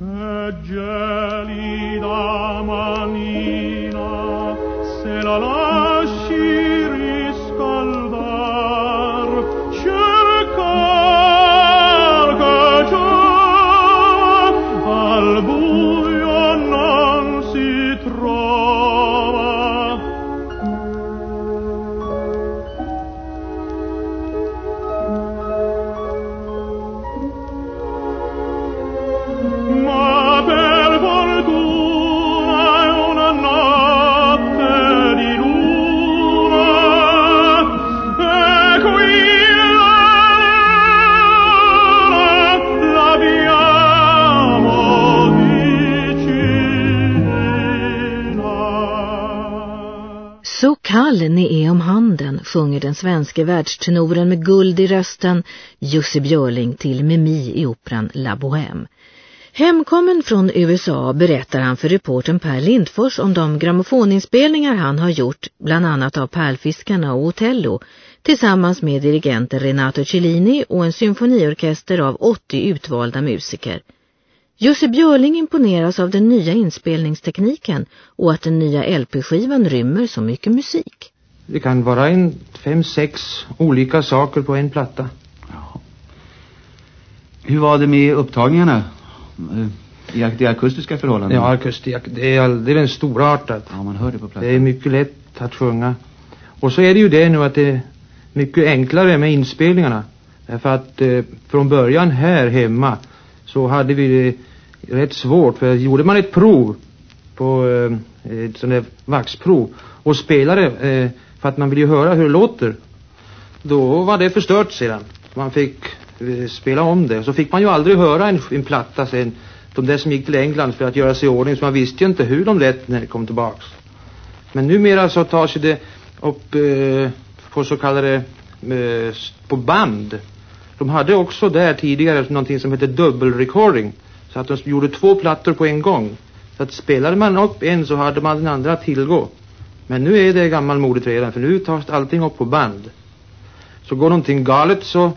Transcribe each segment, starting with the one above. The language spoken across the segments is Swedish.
Gelida manina se la Så kall ni är om handen sjunger den svenska världstenoren med guld i rösten Jussi Björling till Mimi i operan La Bohème. Hemkommen från USA berättar han för reporten Per Lindfors om de grammofoninspelningar han har gjort, bland annat av Pärlfiskarna och Otello, tillsammans med dirigenter Renato Cellini och en symfoniorkester av 80 utvalda musiker. Jussi Björling imponeras av den nya inspelningstekniken och att den nya LP-skivan rymmer så mycket musik. Det kan vara en fem, sex olika saker på en platta. Hur var det med upptagningarna? Eh, I det akustiska förhållanden? Ja, akustik, det är alldeles storartat. Ja, man hör det på plattan. Det är mycket lätt att sjunga. Och så är det ju det nu att det är mycket enklare med inspelningarna. Därför att eh, från början här hemma så hade vi det rätt svårt. För gjorde man ett prov på eh, ett sånt där vaxprov och spelade eh, för att man ville ju höra hur det låter. Då var det förstört sedan. Man fick eh, spela om det. Så fick man ju aldrig höra en, en platta sen. De där som gick till England för att göra sig i ordning. Så man visste ju inte hur de lät när det kom tillbaks. Men numera så tar sig det upp eh, på så kallade eh, på band. De hade också där tidigare någonting som hette dubbelrecording. Så att de gjorde två plattor på en gång. Så att spelade man upp en så hade man den andra att tillgå. Men nu är det gammalmodigt redan för nu tas allting upp på band. Så går någonting galet så,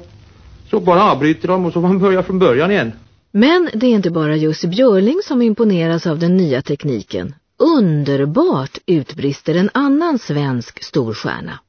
så bara avbryter de och så får man börja från början igen. Men det är inte bara Jussi Björling som imponeras av den nya tekniken. Underbart utbrister en annan svensk storstjärna.